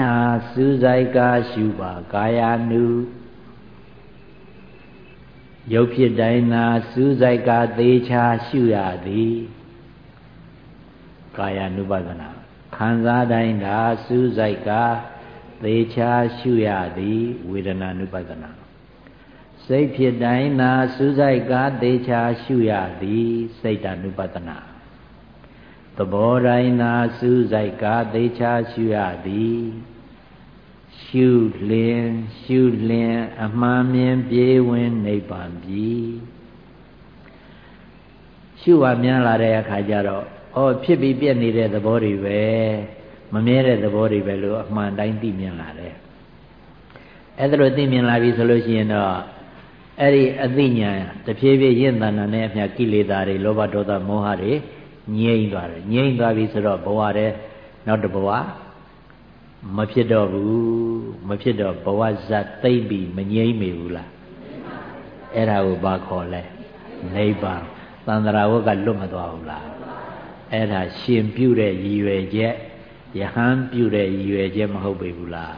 နာစူးစိုက်ကားရှုပါကာယ ानु ရုပ်ဖြစ်တိုင်းသာစူးစိုက်ကသေးချာရှုရသည်ကာယ ानु ပဒနာခံစားတိုင်းသာစူးစိုက်ကသေချာရှုရသည်ဝေဒနာ ानु ပဒနာစိတ်ဖြစ်တိုင်းသာစူးစိုက်ကသေချာရှုရသည်စိတ်တ ानु ပဒနာ သဘောတိုင်းသာစူးစိုက်ကသေချာရှုရသည်ရှုလင်ရှုလင်အမှန်မြင်ပြေဝင်နိဗ္ဗာန်ပြီရှုပါများလာတဲ့အခါကျတော့ဩဖြစ်ပြီးပြက်နေတဲ့သဘောတွေပဲမမြဲတဲ့သဘောတွေပဲလို့အမှန်တိုင်းသိမြင်လာတယ်အဲ့ဒါလိုသိမြင်လာပြီဆိုလို့ရှိရင်တော့အဲ့ဒီအသိဉာဏ်တဖြည်းဖြည်းရင့်တဏ္ဍာနဲ့အမြကိလေသာတွေလောဘဒေါသမောဟတွေ ငြိမ့်သွားတယ်ငြိမ့်သွားပြီဆိုတော့ဘဝတည်းနောက်တစ်ဘဝမဖြစ်တော့ဘူးမဖြစ်တော့ဘဝဇတ်သိမ့်ပြီးမငြိမ့်မိဘူးလားအဲ့ဒါကိုဘာခေါ်လဲနိဗ္ဗာန်သန္တရာဝကလွတ်မသွားဘူးလားအဲ့ဒါရှင်ပြုတဲ့ရည်ရွယ်ချက်ယဟန်ပြုတဲ့ရည်ရွယ်ချက်မဟုတ်ပေဘူးလား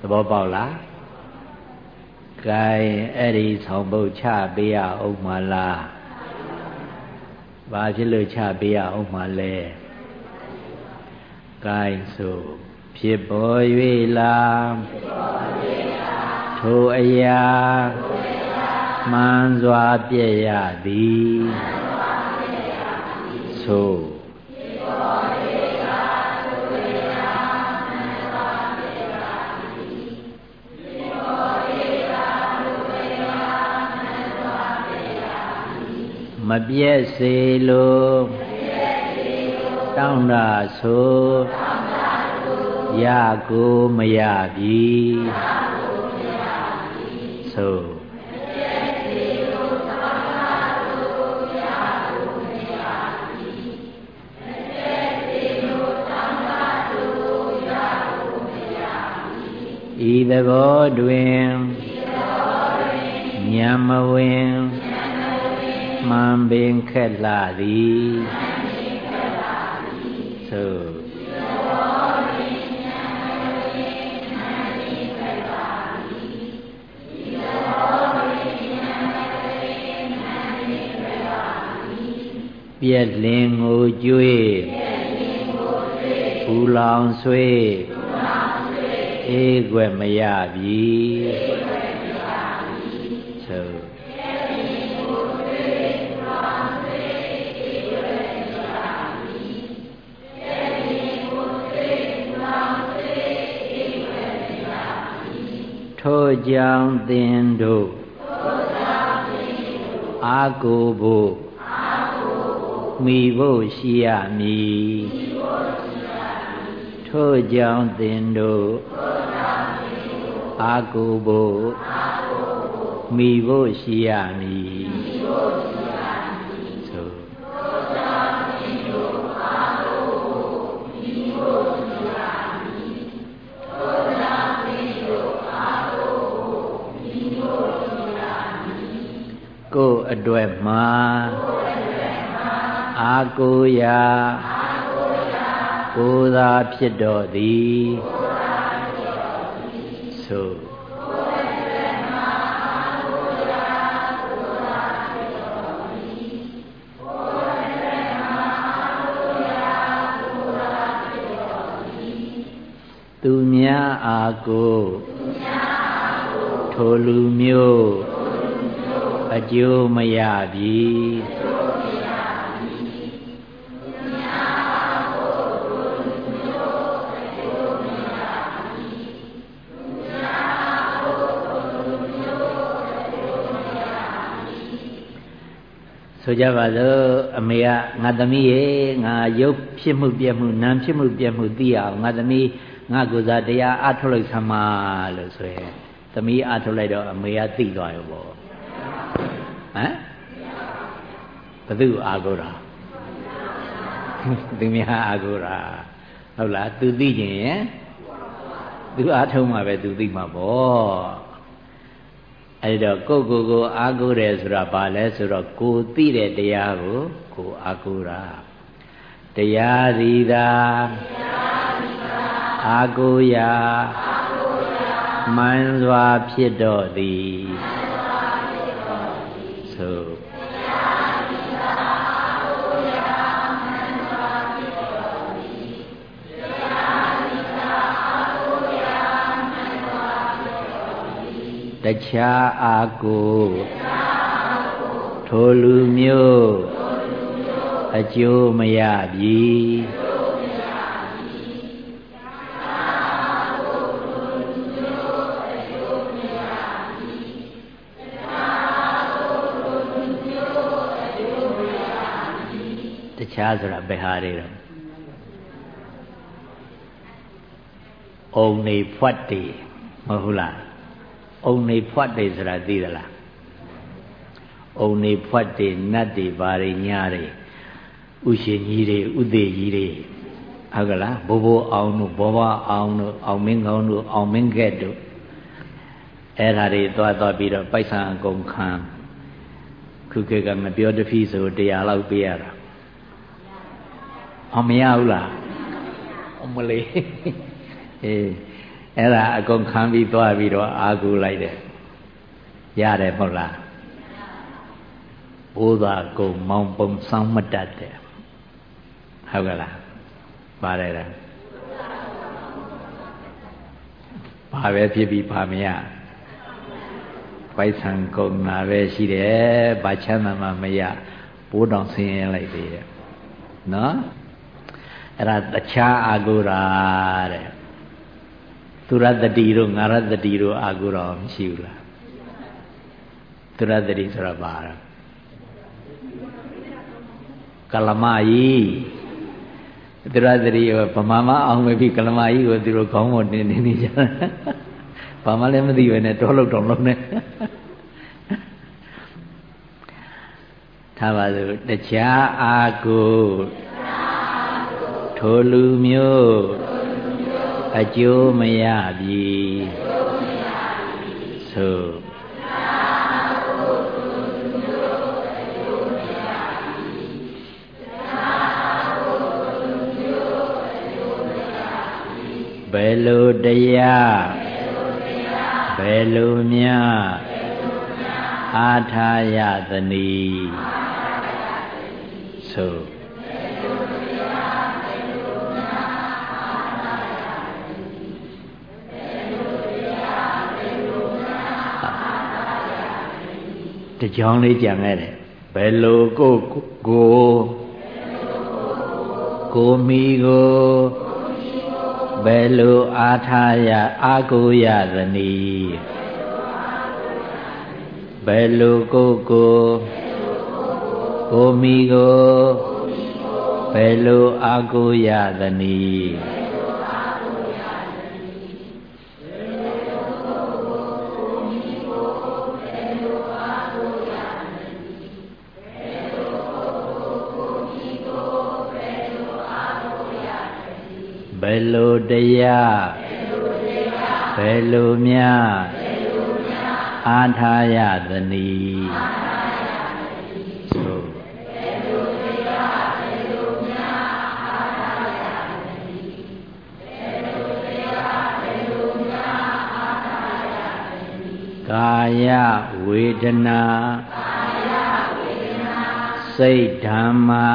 သဘောပေါက်လားကဲအဲ့ဒီဆောင်ပုတ်ချပေးရအောင်မလား ဘာဖြစ်လို့ချပေးရအောင်မလဲကိုင်းဆိုဖြစ်ပေါ်၍လားထိုအရာမှန်စွာပြည့်ရသည်ဆို မပြည့်စေလို့တောင်းတာဆိုရကိုမရပြီဆိုဤသဘောတွင်ညံမဝင် မှန်ပင်ခက်လာသည်ဆိုပြက်လင်ကိုကျွေးဘူလောင်ဆွေးအေးွယ်မရပြီ ကြောင့်သင်တို့အာကိုဖို့မိဖို့ရှိရမည်ထိုကြောင့်သင်တို့အာကိုဖို့မိဖို့ရှိရမည် အတွက်မှာအာကိုရာကိုသာဖြစ်တော်သည်ဆိုသူများအာကိုထိုလူမျိုး အကျိုးမရပြီဆိုကြပါစို့အမေကငါသမီးရေငါရုပ်ဖြစ်မှုပြက်မှုနာမ်ဖြစ်မှုပြက်မှုသိအောင်ငါသမီးငါကိုယ်စားတရားအထုတ်လိုက်ဆမ်းပါလို့ဆိုရင်သမီးအထုတ်လိုက်တော့အမေကသိသွားရောပေါ့ဟမ် ဘသူအာကိုတာသူများအာကိုတာဟုတ်လားသူသိခြင်းရင်သူအားထုံးမှာပဲသူသိမှာပေါ့အဲ့တော့ကိုယ့်ကိုယ်ကိုအားကိုးတယ်ဆိုတာဘာလဲဆိုတော့ကိုသိတဲ့တရားကိုကိုအားကိုးတာတရားသည်သာတရားသည်သာအာကိုရာမှန်စွာဖြစ်တော်သည် ခြားအာကိုထိုလူမျိုးအကျိုးမရပြီတခြားဆိုတာဘယ်ဟာတွေတော့အုံနေဖွက်တည်မဟုတ်လား အုံနေဖွက်တယ်ဆိုတာသိသလားအုံနေဖွက်တယ်နတ်တွေဘာတွေညာတွေဥရှင်ကြီးတွေဥသေးကြီးတွေဟုတ်ကလားဘိုးဘိုးအောင်တို့ဘောဘအောင်တို့အောင်မင်းကောင်းတို့အောင်မင်းကဲ့တို့အဲ့ဒါတွေသွားသွားပြီးတော့ပိုက်ဆံအကုန်ခံခုခေတ်ကမပြောတဖီဆိုတရားလောက်ပေးရတာအောင်မရဘူးလားအမလေးအေး အဲ့ဒါအကုန်ခံပြီးသွားပြီးတော့အာကူလိုက်တယ်ရတယ်မဟုတ်လားဘိုးသာကုံမောင်ပုံဆောင်မတတ်တယ်ဟုတ်ကလားပါတယ်လားဘာပဲဖြစ်ပြီးဘာမရပိုက်ဆံကုန်တာပဲရှိတယ်ဘာချမ်းသာမှမရဘိုးတော်ဆင်းရဲလိုက်သေးတယ်နော်အဲ့ဒါတခြားအာကိုရာတဲ့ သူရတတိတို့ငါရတတိတို့အာကိုတော့မရှိဘူးလားသူရတတိဆိုတာဘာလဲကလမကြီးသူရတတိဗမာမအောင်မဖြစ်ကလမကြီးကိုသူတို့ခေါင်းပေါ်တင်နေနေကြတယ်ဘာမှလည်းမသိပဲနဲ့တောလို့တောင်လုံးနဲ့ထားပါစို့တခြားအာကိုထိုလူမျိုး အကျိုးမရပြီသို့ဘယ်လိုတရားဘယ်လိုမြအာထာယသနီသို့ တကြောင်းလေးကြံခဲ့တယ်ဘယ်လိုကိုကိုကိုမိကိုဘယ်လိုအာထာယအာကိုရသနည်းဘယ်လိုကိုကိုကိုမိကိုဘယ်လိုအာကိုရသနည်း လိုတရားဘယ်လိုမြအာထာယသနည်းကာယဝေဒနာစိတ်ဓမ္မာ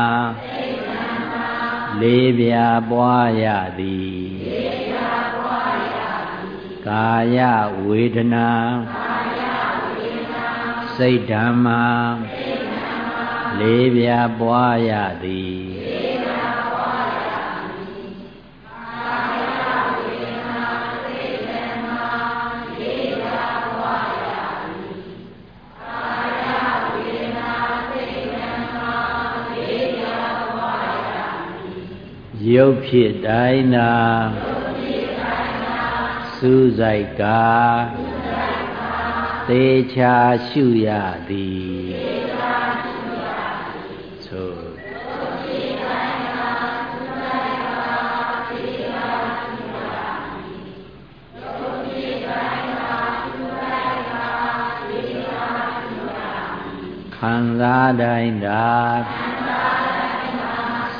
လေးပြာပွားရသည်လေးပြာပွားရသည်ကာယဝေဒနာကာယဝေဒနာစိတ်ဓမ္မာစိတ်ဓမ္မာလေးပြာပွားရသည် ရုပ်ဖြစ်တိုင်းသာစူးစိုက်ကသေချာရှုရသည်သို့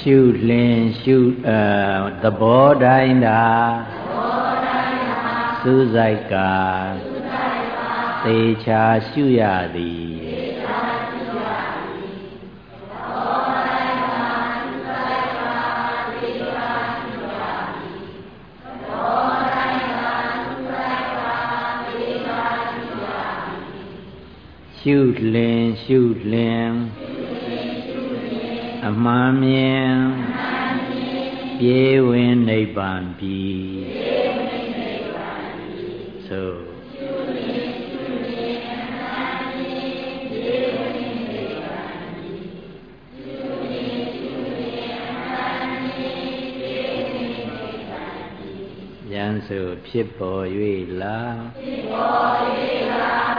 စိတ်ဖြစ်တိုင်းသာစူးစိုက်ကသေချာရှုရသည်ရှုလင်ရှုအဲသဘောတိုင်းသာစူးစိုက်ကသေချာရှုရသည်ရှုလင်ရှုလင် အမှန်မြင်ပြေဝင်နိဗ္ဗာန်ပြီသို့ဆိုဖြစ်ပေါ်၍လားဖြစ်ပေါ်၍လား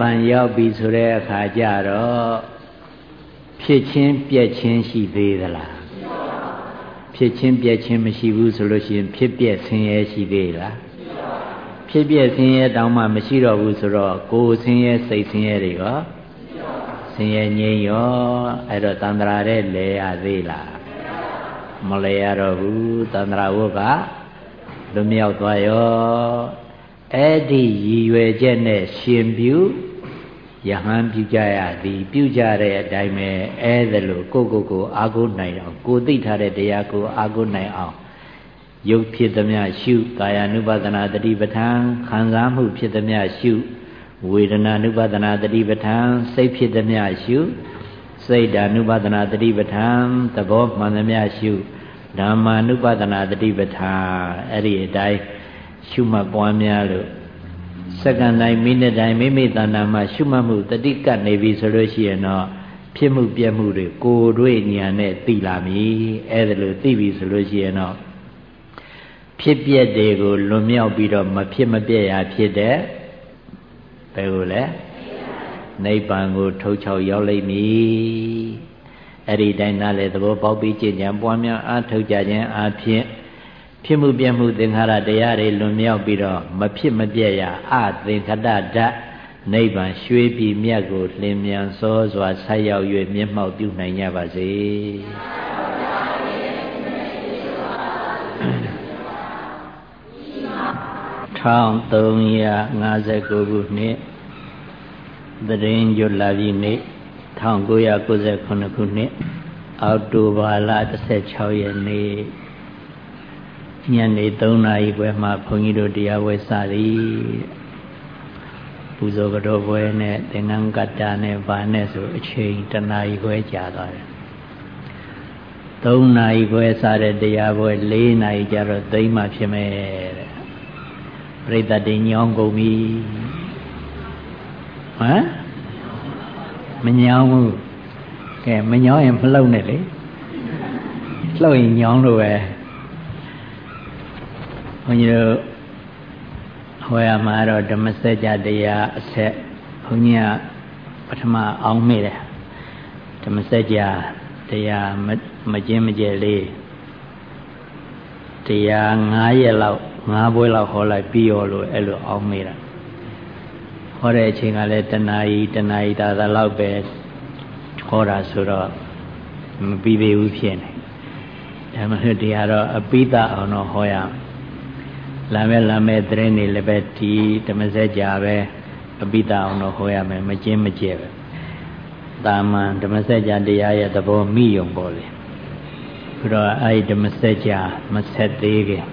ဗ္ဗာန်ရောက်ပြီဆိုတဲ့အခါကျတော့ဖြစ်ချင်းပြက်ချင်းရှိသေးသလားဖြစ်ချင်းပြက်ချင်းမရှိဘူးဆိုလို့ရှိရင်ဖြစ်ပြက်ဆင်းရဲရှိသေးလားဖြစ်ပြက်ဆင်းရဲတောင်းမှမရှိတော့ဘူးဆိုတော့ကိုယ်ဆင်းရဲစိတ်ဆင်းရဲတွေရောဆင်းရဲငြိမ်းရောအဲ့တော့တန္တရာတဲ့လဲရသေးလားမလဲရတော့ဘူးတန္တရာဝတ်ကလွမြောက်သွားရောအဲ့ဒီရည်ရွယ်ချက်နဲ့ရှင်ပြု ယဟန်ပြုကြရသည်ပြုကြတဲ့အတိုင်းပဲအဲ့ဒါလို့ကိုကိုကိုအာကိုနိုင်အောင်ကိုသိထားတဲ့တရားကိုအာကိုနိုင်အောင်ယုတ်ဖြစ်သည်များရှုကာယ ानु ပါဒနာတတိပဋ္ဌာန်ခံစားမှုဖြစ်သည်များရှုဝေဒနာ ानु ပါဒနာတတိပဋ္ဌာန်စိတ်ဖြစ်သည်များရှုစိတ်ဓာ ानु ပါဒနာတတိပဋ္ဌာန်သဘောမှန်သည်များရှုဓမ္မာ ानु ပါဒနာတတိပဋ္ဌာန်အဲ့ဒီအတိုင်းရှုမှတ်ပွားများလို့ စက္ကန့်တိုင်းမိနစ်တိုင်းမိမိတဏ္ဍာမှာရှုမှတ်မှုတတိကတ်နေပြီဆိုလို့ရှိရင်တော့ဖြစ်မှုပြက်မှုတွေကိုယ်တွေ့ဉာဏ်နဲ့သိလာပြီအဲ့ဒါလို့သိပြီဆိုလို့ရှိရင်တော့ဖြစ်ပြက်တွေကိုလွန်မြောက်ပြီးတော့မဖြစ်မပြက်ရဖြစ်တဲ့ဘယ်လိုလဲနိဗ္ဗာန်ကိုထုတ်ချောက်ရောက်လိမ့်မည်အဲ့ဒီတိုင်းနားလေသဘောပေါက်ပြီးကြည်ဉာဏ်ပွားများအားထုတ်ကြခြင်းအပြင် ဖြစ်မှုပြမှုသင်္ခါရတရားတွေလွန်မြောက်ပြီးတော့မဖြစ်မပြက်ရအသင်္ခတဓာတ်နိဗ္ဗာန်ရွှေပြည်မြတ်ကိုလင်းမြန်စောစွာဆက်ရောက်၍မျက်မှောက်ပြုနိုင်ကြပါစေ1359ခုနှစ်တရင်ကျွလာပြီနေ့1998ခုနှစ်အောက်တိုဘာလ16ရက်နေ့ ညနေ3နာရီခွဲမှဘုန်းကြီးတို့တရားဝဲစသည်ပူဇော်ကြောပွဲနဲ့သင်္ကန်းကတ္တာနဲ့ဗာနဲ့ဆိုအချိန်တနာရီခွဲကြာသွားတယ်3နာရီခွဲစတဲ့တရားပွဲ4နာရီကြာတော့သိမ့်မှဖြစ်မယ်တဲ့ပြိတ္တတင်ညောင်းကုန်ပြီဟမ်မညောင်းဘူးကဲမညောင်းရင်မလှုပ်နဲ့လေလှုပ်ရင်ညောင်းလို့ပဲဘု န်းကြီးတို့ဟောရမှာတော့ဓမ္မစကြာတရားအဆက်ဘုန်းကြီးကပထမအောင်မိတယ်ဓမ္မစကြာတရားမကျင်းမကျဲလေးတရား9ရက်လောက်9ပွဲလောက်ဟောလိုက်ပြီးရောလို့အဲ့လိုအောင်မိတာဟောတဲ့အချိန်ကလည်းတဏှာကြီးတဏှာကြီးဒါသာလောက်ပဲဟောတာဆိုတော့မပြီးသေးဘူးဖြစ်နေဒါမှမဟုတ်တရားတော့အပိဒအောင်တော့ဟောရ လာမဲ့လာမဲ့သတင်းတွေလည်းပဲဒီဓမ္မစကြာပဲအပိဒအောင်တော့ဟောရမယ်မကျင်းမကျဲပဲတာမန်ဓမ္မစကြာတရားရဲ့သဘောမိယုံပေါ်လေဘုရားအဲ့ဒီဓမ္မစကြာမဆက်သေးခင်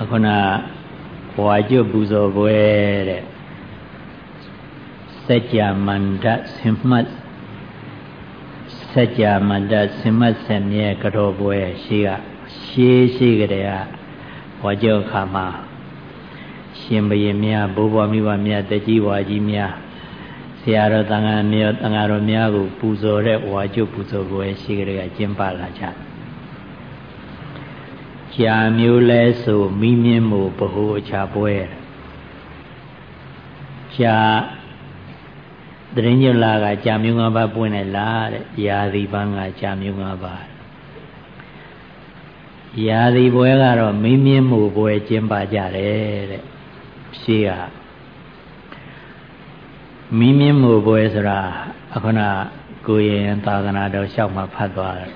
အခုနဘွာကျွတ်ပူဇော်ပွဲတဲ့စัจ जा မန္တဆင်မှတ်စัจ जा မန္တဆင်မှတ်ဆင်မြဲကတော်ပွဲရှိကရှေးရှိကြတဲ့ ကဘွာကျွတ်ခါမှာရှင်ဘရင်များဘိုးဘွားမိဘများတကြီးဘွားကြီးများဆရာတော်တန်ခါများတန်ခါတော်များကိုပူဇော်တဲ့ဝါကျွတ်ပူဇော်ပွဲရှိကြတဲ့ကကျင်းပလာကြကြာမျိုးလဲဆိုမိမြင့်မှုဘ ਹੁ အခြားပွဲကြာတရင်ညလာကကြာမျိုး၅ပါးပွင့်တယ်လားတဲ့ရာသီပန်းကကြာမျိုး၅ပါး ရာသီပွဲကတော့မင်းမြင့်မှုပွဲကျင်းပကြတယ်တဲ့ရှေးကမင်းမြင့်မှုပွဲဆိုတာအခုနကိုရင်သာသနာတော်လျှောက်မှဖတ်သွားတယ်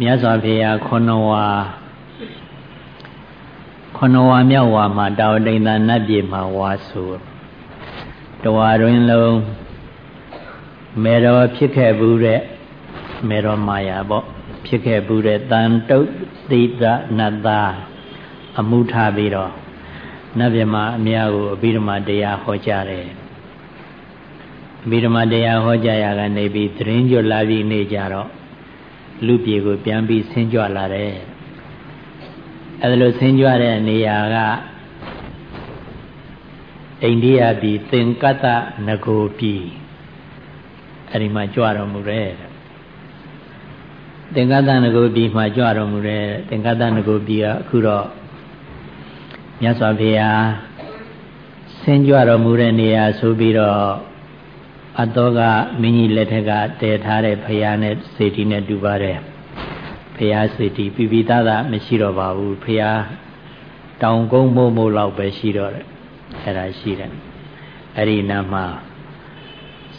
မြတ်စွာဘုရားခုနဝါခုနဝါမြောက်ဝါမှာတာဝတိန်သာနတ်ပြည်မှာဝါဆိုတဝါတွင်လုံးမေတော်ဖြစ်ခဲ့ဘူးတဲ့မေတော်မာယာပေါ့ ဖြစ်ခဲ့ဘူးတဲ့တန်တုတ်တိတနတ်သားအမှုထားပြီးတော့နတ်မြမအများကိုအဘိဓမ္မာတရားဟောကြားတယ်အဘိဓမ္မာတရားဟောကြားရကနေပြီးသတင်းကြွလာပြီးနေကြတော့လူပြေကိုပြန်ပြီးဆင်းကြွလာတယ်အဲဒါလိုဆင်းကြွတဲ့နေရာကအိန္ဒိယပြည်သင်္ကတ္တနဂိုပြည်အဲဒီမှာကြွတော်မူတယ် သင်္ကတ္တနဂိုပြည်မှာကြွတော်မူတယ်သင်္ကတ္တနဂိုပြည်ကအခုတော့မြတ်စွာဘုရားဆင်းကြွတော်မူတဲ့နေရာဆိုပြီးတော့အတောကမင်းကြီးလက်ထက်ကတည်ထားတဲ့ဖရာနဲ့စေတီနဲ့တူပါတယ်ဖရာစေတီပြပြသားသားမရှိတော့ပါဘူးဖရာတောင်ကုန်းမို့မို့လောက်ပဲရှိတော့တယ်အဲ့ဒါရှိတယ်အဲ့ဒီနာမှာ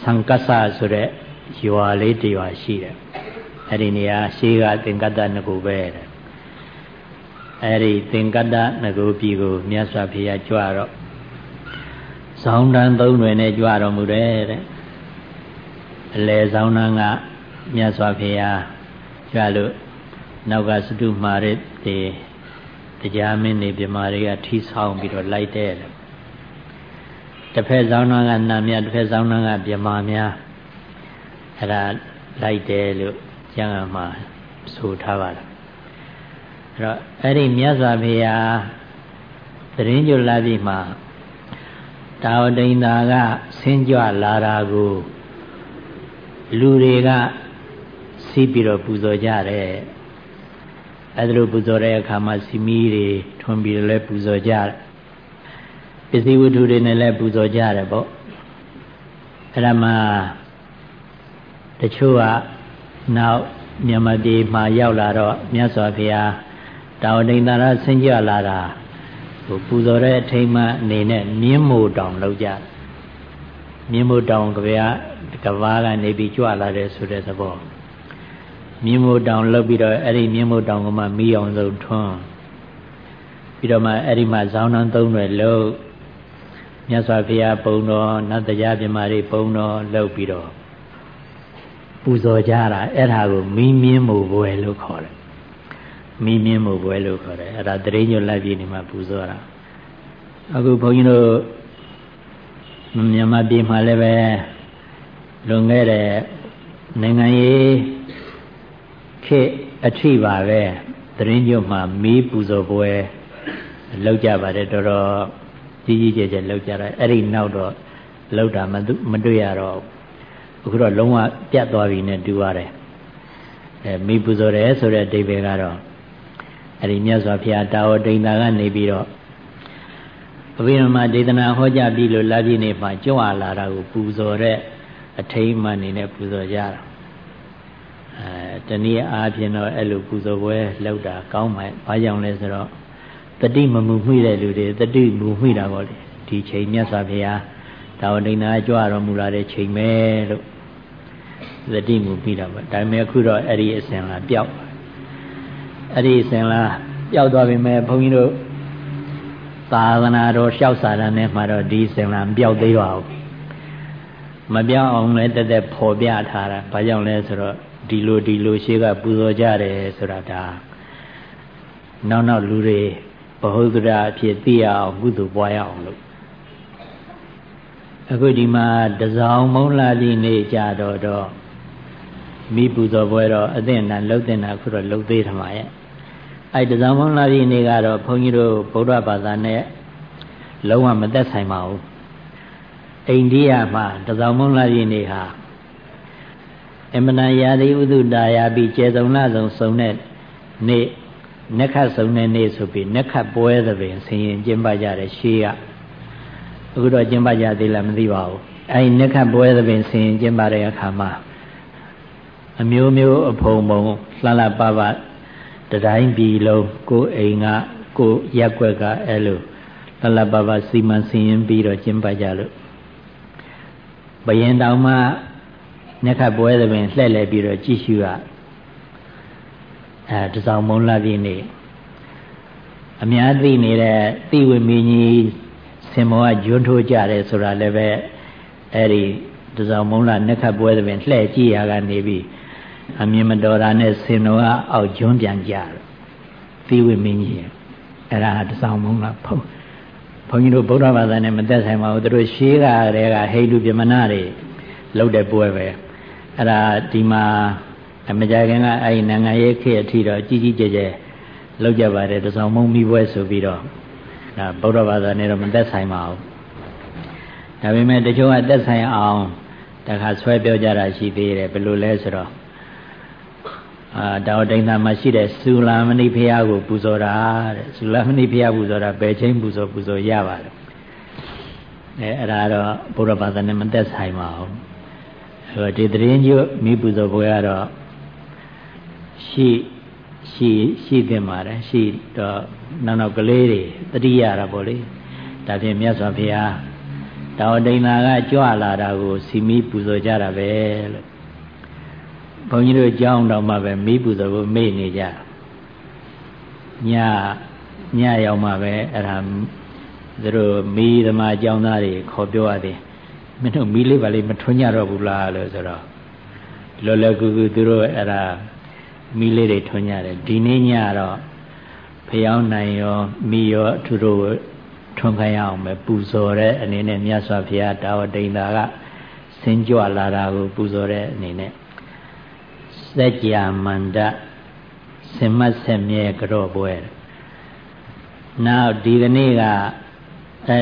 သံကဆဆိုတဲ့ရွာလေးတရွာရှိတယ် အဲ့ဒီနေရာရှေးကသင်္ကတ္တငကူပဲတဲ့အဲ့ဒီသင်္ကတ္တငကူပြည်ကိုမြတ်စွာဘုရားကြွတော့ဇောင်းတန်းသုံးတွင်နဲ့ကြွတော်မူတယ်တဲ့အလေဇောင်းတန်းကမြတ်စွာဘုရားကြွလို့နောက်ကစတုမာရတေတရားမင်းနေပြမာတွေကထီဆောင်ပြီးတော့လိုက်တဲ့တစ်ဖက်ဆောင်နှံကနာမြတစ်ဖက်ဆောင်နှံကပြမာများအဲ့ဒါလိုက်တယ်လို့ ကျမ်းဂန်မှာဆိုထားပါလားအဲ့တော့အဲ့ဒီမြတ်စွာဘုရားသတင်းကြလာပြီမှာတာဝတိန်သာကဆင်းကြွလာတာကိုလူတွေကစီးပြီးတော့ပူဇော်ကြတယ်အဲ့ဒါလိုပူဇော်တဲ့အခါမှာစီမီတွေထွန်ပြီးလည်းပူဇော်ကြတယ်ပစ္စည်းဝတ္ထုတွေနဲ့လည်းပူဇော်ကြတယ်ပေါ့အဲ့ဒါမှတချို့က နောက်မြန်မာပြည်မှာရောက်လာတော့မြတ်စွာဘုရားတာဝတိန်သာရဆင်းကြလာတာဟိုပူဇော်တဲ့အထိမ်းမှအနေနဲ့မြင်းမို့တောင်လောက်ကြမြင်းမို့တောင်ကဗျာကဘာကနေပြီးကြွလာတယ်ဆိုတဲ့သဘောမြင်းမို့တောင်လောက်ပြီးတော့အဲ့ဒီမြင်းမို့တောင်ကမှမီးအောင်ဆုံးထွန်းပြီးတော့မှအဲ့ဒီမှာဇောင်းနှံသုံးတွေလို့မြတ်စွာဘုရားပုံတော်နတ်တရားပြမာတွေပုံတော်လောက်ပြီးတော့ ပူဇော်ကြတာအဲ့ဒါကိုမီးမြင်းမှုပွဲလို့ခေါ်တယ်မီးမြင်းမှုပွဲလို့ခေါ်တယ်အဲ့ဒါတရင်ညွတ်လက်ပြည်နေမှာပူဇော်တာအခုဘုန်းကြီးတို့မြန်မာပြည်မှာလည်းပဲလွန်ခဲ့တဲ့နိုင်ငံရေးခေတ်အထိပါပဲတရင်ညွတ်မှာမီးပူဇော်ပွဲလောက်ကြပါတယ်တော်တော်ကြီးကြီးကျယ်ကျယ်လောက်ကြတာအဲ့ဒီနောက်တော့လောက်တာမတွေ့ရတော့ အခုတော့လုံးဝပြတ်သွားပြီနဲ့တူရတယ်အဲမိပူဇော်တယ်ဆိုတဲ့အဓိပ္ပာယ်ကတော့အဲ့ဒီမြတ်စွာဘုရားတာဝတိန်သာကနေပြီးတော့အဘိဓမ္မာဒေသနာဟောကြားပြီးလို့လာပြည့်နေမှာကြွလာတာကိုပူဇော်တဲ့အထိမ်းအမှန်နေနဲ့ပူဇော်ကြတာအဲတနည်းအားဖြင့်တော့အဲ့လိုပူဇော်ပွဲလောက်တာကောင်းမှဘာကြောင့်လဲဆိုတော့တတိမမှုမိတဲ့လူတွေတတိမူမိတာပေါ့လေဒီချိန်မြတ်စွာဘုရားတာဝတိန်သာကြွတော်မူလာတဲ့ချိန်ပဲလို့ သတိမူပြီးတာပေါ့ဒါပေမဲ့အခုတော့အဲ့ဒီအစဉ်လာပျောက်အဲ့ဒီအစဉ်လာပျောက်သွားပြီမဲ့ဘုန်းကြီးတို့သာသနာတော်လျှောက်စာတန်းနဲ့မှတော့ဒီအစဉ်လာမပျောက်သေးပါဘူးမပြောင်းအောင်လည်းတက်တက်ဖော်ပြထားတာဘာကြောင့်လဲဆိုတော့ဒီလိုဒီလိုရှေးကပူဇော်ကြတယ်ဆိုတာဒါနောက်နောက်လူတွေဘဟုသုဒ္ဓအဖြစ်သိရအောင်ကုသိုလ်ပွားရအောင်လို့အခုဒီမှာတစောင်းမုံလာသည့်နေ့ကြတော့တော့ မိပူဇော်ပွဲတော့အသင့်တန်လှုပ်တင်တာခုတော့လှုပ်သေးထမှာရဲ့အဲ့တစောင်းမုံလာသည့်နေ့ကတော့ဘုန်းကြီးတို့ဗုဒ္ဓဘာသာနဲ့လုံးဝမသက်ဆိုင်ပါဘူးအိန္ဒိယမှာတစောင်းမုံလာသည့်နေ့ဟာအမနာယာတိဥဒ္ဒတာယာပြီးကျေစုံလာဆုံးစုံတဲ့နေ့နက္ခတ်စုံတဲ့နေ့ဆိုပြီးနက္ခတ်ပွဲသဘင်ဆင်ရင်ကျင်းပကြတယ်ရှေးကအခုတော့ကျင်းပကြသေးလားမသိပါဘူးအဲဒီနက္ခတ်ပွဲသဘင်ဆင်ရင်ကျင်းပတဲ့အခါမှာ အမျိုးမျိုးအဖုံဖုံလှလှပပတတိုင်းပြည်လုံးကိုအိမ်ကကိုရက်ွက်ကအဲလိုလှလှပပစီမံဆင်ရင်ပြီးတော့ကျင်းပကြလို့ဘယင်တောင်မှနက္ခတ်ပွဲသဘင်လှည့်လည်ပြီးတော့ကြည့်ရှုရအဲတစောင်းမုံလာပြည့်နေအများသိနေတဲ့သိဝိမင်းကြီးစင်မောကဂျွန်းထိုးကြတယ်ဆိုတာလည်းပဲအဲ့ဒီတစောင်းမုံလာနက္ခတ်ပွဲသဘင်လှည့်ကြည့်ရကနေပြီး အမြင်မတော်တာနဲ့စင်တော်ကအောက်ဂျွန်းပြန်ကြတယ်သိဝိမင်းကြီးအဲ့ဒါတစောင်းမုံလာဖုံးဘုန်းကြီးတို့ဗုဒ္ဓဘာသာနဲ့မသက်ဆိုင်ပါဘူးသူတို့ရှေးကတည်းကဟိန္ဒူပြမနာတွေလုပ်တဲ့ပွဲပဲအဲ့ဒါဒီမှာအမကြခင်ကအဲ့ဒီနိုင်ငံရေးခေတ်အထိတော့ကြီးကြီးကျယ်ကျယ်လောက်ကြပါတယ်တစောင်းမုံမိပွဲဆိုပြီးတော့ဒါဗုဒ္ဓဘာသာနဲ့တော့မသက်ဆိုင်ပါဘူးဒါပေမဲ့တချို့ကသက်ဆိုင်အောင်တခါဆွဲပြောကြတာရှိသေးတယ်ဘယ်လိုလဲဆိုတော့ အာတောဒိန်သာမှာရှိတဲ့စူလာမဏိဖုရားကိုပူဇော်တာတဲ့စူလာမဏိဖုရားပူဇော်တာဘယ်ချိန်ပူဇော်ပူဇော်ရပါတယ်အဲအဲ့ဒါတော့ဘုရားဘာသာနဲ့မသက်ဆိုင်ပါဘူးအဲဒီတရင်ကျွမိပူဇော်ပွဲကတော့ရှိရှိရှိသင့်ပါတယ်ရှိတော့နောက်နောက်ကလေးတွေတတိယတာပေါ့လေဒါဖြင့်မြတ်စွာဘုရားတောင်တိန်သာကကြွလာတာကိုစီမီပူဇော်ကြတာပဲလို့ ဘုန်းကြီးတို့ကြောင်းတော်မှာပဲမိပူဇော်ကိုမေ့နေကြညညရောက်မှပဲအဲ့ဒါသူတို့မိသမားကြောင်းသားတွေခေါ်ပြောရတယ်မင်းတို့မိလေးပါလေးမထွန်းကြတော့ဘူးလားလို့ဆိုတော့လောလောကူကူသူတို့အဲ့ဒါမိလေးတွေထွန်းကြတယ်ဒီနေ့ညတော့ဖျောင်းနိုင်ရောမိရောသူတို့ထွန်းခိုင်းအောင်ပဲပူဇော်တဲ့အနေနဲ့မြတ်စွာဘုရားတာဝတိန်သာကဆင်းကြွလာတာကိုပူဇော်တဲ့အနေနဲ့ စัจ जा မန္တစင်မတ်ဆက်မြဲကြော့ပွဲနောက်ဒီကနေ့ကအဲ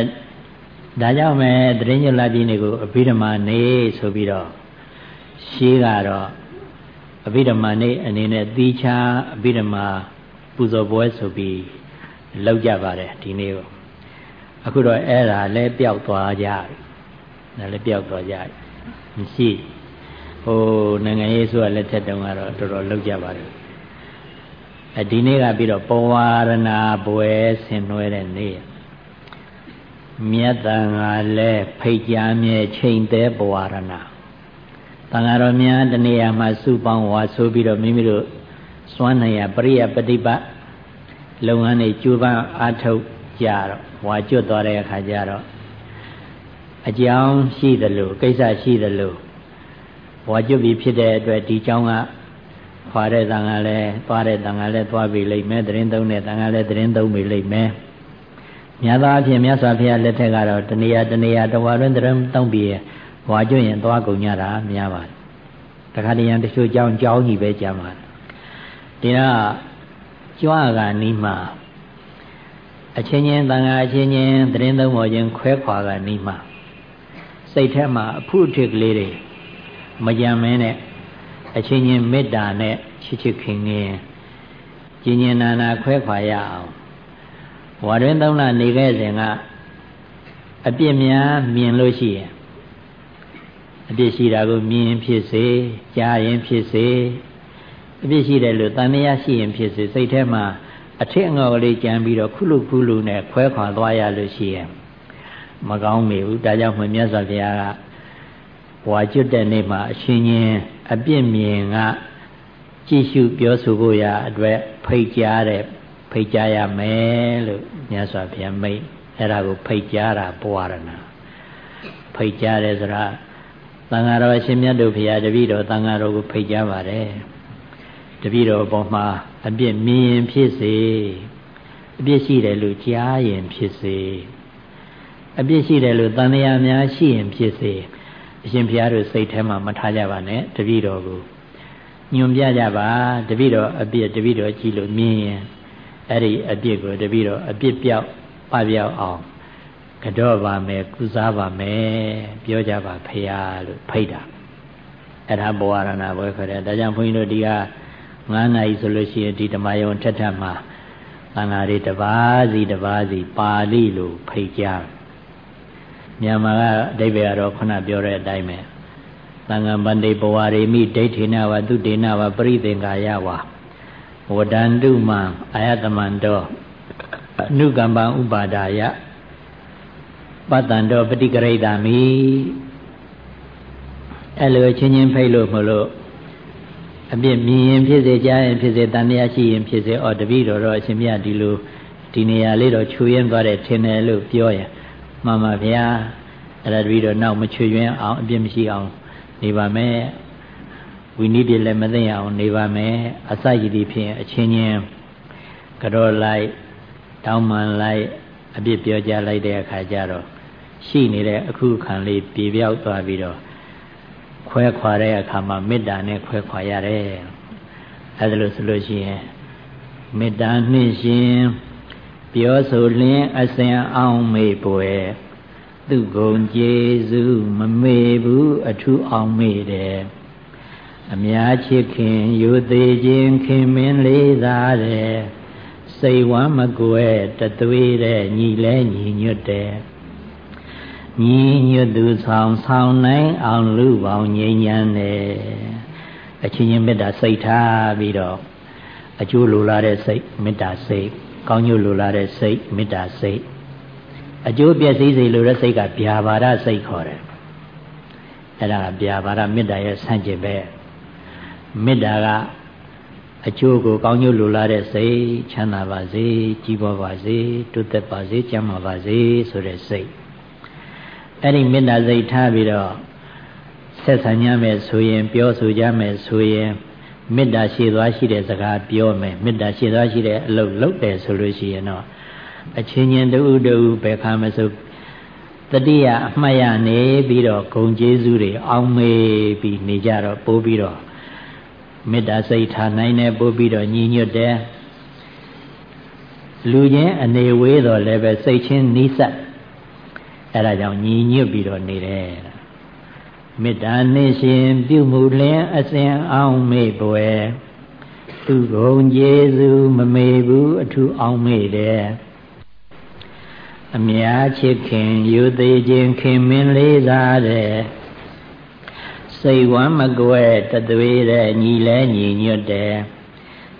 ဒါကြောင့်ပဲတရင်ညလာကြီးနေကိုအဘိဓမ္မာနေဆိုပြီးတော့ရှေးကတော့အဘိဓမ္မာနေ့အနေနဲ့သီးခြားအဘိဓမ္မာပူဇော်ပွဲဆိုပြီးလောက်ကြပါတယ်ဒီနေ့ကိုအခုတော့အဲ့ဒါလည်းပျောက်သွားကြတယ်ဒါလည်းပျောက်သွားကြတယ်မရှိ ဟိုနိုင်ငံရေးဆိုလက်ထက်တုန်းကတော့တော်တော်လောက်ကြပါတယ်အဲဒီနေ့ကပြီးတော့ပဝါရဏပွဲဆင်နွှဲတဲ့နေ့မြတ်တန်ကလည်းဖိတ်ကြားမြဲချိန်သေးပဝါရဏတန်ဃာတော်များတနေရာမှာစုပေါင်းဝါဆိုပြီးတော့မိမိတို့စွမ်းနိုင်ရပရိယပฏิပတ်လုပ်ငန်းတွေကြိုးပမ်းအားထုတ်ကြတော့ဝါကျွတ်သွားတဲ့အခါကျတော့အကြောင်းရှိသလိုကိစ္စရှိသလိုဘ ဝကျွတ်ပြီးဖြစ်တဲ့အတွက်ဒီကြောင်းကခွာတဲ့တန်ကလည်းသွားတဲ့တန်ကလည်းသွားပြီလိမ့်မယ်သတင်းသုံးတဲ့တန်ကလည်းသတင်းသုံးပြီလိမ့်မယ်မြတ်သားအဖြစ်မြတ်စွာဘုရားလက်ထက်ကတော့တဏှာတဏှာတဝါတွင်သတင်းသုံးပြီးဘဝကျွတ်ရင်သွားကုန်ကြတာများပါတယ်တခါတည်းရန်တချို့ကြောင်းကြောင်းကြီးပဲကြမှာဒီတော့ကြွားကနီးမှာအချင်းချင်းတန်ခါအချင်းချင်းသတင်းသုံးပေါ်ခြင်းခွဲခွာကနီးမှာစိတ်ထဲမှာအဖုအထစ်ကလေးတွေ မကြံမင်းနဲ့အချင်းချင်းမေတ္တာနဲ့ချစ်ချစ်ခင်ခင်ကျင်ញင်နာနာခွဲခွာရအောင်ဝါတွင်သုံးလနေခဲ့စဉ်ကအပြစ်များမြင်လို့ရှိရင်အပြစ်ရှိတာကိုမြင်ဖြစ်စေကြားရင်ဖြစ်စေအပြစ်ရှိတယ်လို့တန်မြာရှိရင်ဖြစ်စေစိတ်ထဲမှာအထစ်အငေါ်လေးကြံပြီးတော့ခုလူခုလူနဲ့ခွဲခွာသွားရလို့ရှိရင်မကောင်းမိဘူးဒါကြောင့်မှမြတ်စွာဘုရားက ဘွာကျွတ်တဲ့နေ့မှာအရှင်ချင်းအပြစ်မြင်ကကြည့်ရှုပြောဆိုဖို့ရအတွက်ဖိတ်ကြားတဲ့ဖိတ်ကြားရမယ်လို့မြတ်စွာဘုရားမိတ်အဲ့ဒါကိုဖိတ်ကြားတာဘဝရဏဖိတ်ကြားတယ်ဆိုတာသံဃာတော်အရှင်မြတ်တို့ဘုရားတပည့်တော်သံဃာတော်ကိုဖိတ်ကြားပါတယ်တပည့်တော်ပေါ်မှာအပြစ်မြင်ရင်ဖြစ်စေအပြစ်ရှိတယ်လို့ကြားရင်ဖြစ်စေအပြစ်ရှိတယ်လို့တန်တရားများရှိရင်ဖြစ်စေ အရှင်ဘုရားတို့စိတ်ထဲမှာမထားကြပါနဲ့တပည့်တော်ကိုညွန်ပြကြပါတပည့်တော်အပြစ်တပည့်တော်ကြည့်လို့မြင်ရင်အဲ့ဒီအပြစ်ကိုတပည့်တော်အပြစ်ပြောက်ပပြောက်အောင်ကတော့ပါမယ်ကုစားပါမယ်ပြောကြပါဖေဟာလို့ဖိတ်တာအဲ့ဒါဘဝရဏဘွဲခေါ်တယ်ဒါကြောင့်ဘုန်းကြီးတို့ဒီက9နာရီဆိုလို့ရှိရင်ဒီဓမ္မယုံထက်ထက်မှာသံဃာတွေတပါးစီတပါးစီပါဠိလိုဖိတ်ကြား မြန်မာကအဓိပ္ပာယ်ကတော့ခုနပြောတဲ့အတိုင်းပဲသံဃာပန္တိဘဝရေမိဒိဋ္ဌိနဝသုတေနဝပရိသင်္ကာယဝဝဒန္တုမံအာယတမန္တောအနုကမ္ပံဥပါဒာယပတ္တန္တောပฏิကရိတာမိအဲ့လိုချင်းချင်းဖိတ်လို့မလို့အပြစ်မြင်ရင်ဖြစ်စေကြားရင်ဖြစ်စေတန်တရားရှိရင်ဖြစ်စေအော်တပည့်တော်တော့အရှင်မြတ်ဒီလိုဒီနေရာလေးတော့ချွေရင်းသွားတယ်ထင်တယ်လို့ပြောရင် မှန်ပါဗျာအဲ့ဒါတပည့်တော်နောက်မချွေရင်းအောင်အပြစ်မရှိအောင်နေပါမယ်ဝိနည်းပြလည်းမသိအောင်နေပါမယ်အစရည်ဒီဖြင့်အချင်းချင်းကြောလိုက်တောင်းပန်လိုက်အပြစ်ပြောကြလိုက်တဲ့အခါကျတော့ရှိနေတဲ့အခုခံလေးပြေပြောက်သွားပြီးတော့ခွဲခွာတဲ့အခါမှာမေတ္တာနဲ့ခွဲခွာရတယ်အဲဒါလို့ဆိုလို့ရှိရင်မေတ္တာနှင့်ရှင် ပြောဆိုလင်းအစဉ်အောင်မေပွယ်သူဂုံကျေစုမမေဘူးအထူးအောင်မေတယ်အများချစ်ခင်ယူသေးခြင်းခင်မင်းလေးသားတယ်စိတ်ဝမ်းမကွယ်တသွေးတဲ့ညီလဲညီညွတ်တယ်ညီညွတ်သူဆောင်ဆောင်နိုင်အောင်လူပေါင်းငြိမ်းချမ်းတယ်အချင်းချင်းမေတ္တာစိတ်ထားပြီးတော့အကျိုးလိုလားတဲ့စိတ်မေတ္တာစိတ် ကောင်းကျိုးလိုလားတဲ့စိတ်မေတ္တာစိတ်အကျိုးပြည့်စည်စေလိုတဲ့စိတ်ကဗျာပါဒစိတ်ခေါ်တယ်အဲ့ဒါကဗျာပါဒမေတ္တာရဲ့ဆန့်ကျင်ပဲမေတ္တာကအကျိုးကိုကောင်းကျိုးလိုလားတဲ့စိတ်ချမ်းသာပါစေကြီးပွားပါစေတိုးတက်ပါစေကျန်းမာပါစေဆိုတဲ့စိတ်အဲ့ဒီမေတ္တာစိတ်ထားပြီးတော့ဆက်ဆံကြမယ်ဆိုရင် ပြောဆိုကြမယ်ဆိုရင် မေတ္တာရှိသွားရှိတဲ့စကားပြောမယ်မေတ္တာရှိသွားရှိတဲ့အလုပ်လုပ်တယ်ဆိုလို့ရှိရင်တော့အချင်းချင်းတူတူပဲခါမစို့တတိယအမှတ်ရနေပြီးတော့ဂုံကျေးဇူးတွေအောင်းမေးပြီးနေကြတော့ပိုးပြီးတော့မေတ္တာစိတ်ထားနိုင်တယ်ပို့ပြီးတော့ညီညွတ်တယ်လူချင်းအနေဝေးတော့လည်းပဲစိတ်ချင်းနီးစပ်အဲဒါကြောင့်ညီညွတ်ပြီးတော့နေတယ် မေတ္တာနှင့်ရှင်ပြုမှုလင်းအစဉ်အောင်မေ့ပွဲသူဂုံကျေစုမမေဘူးအထူးအောင်မေ့တယ်အများချစ်ခင်ယူသေးခြင်းခင်မင်းလေးစားတဲ့စိတ်ဝမ်းမကွဲတသွေးတဲ့ညီလဲညီညွတ်တယ်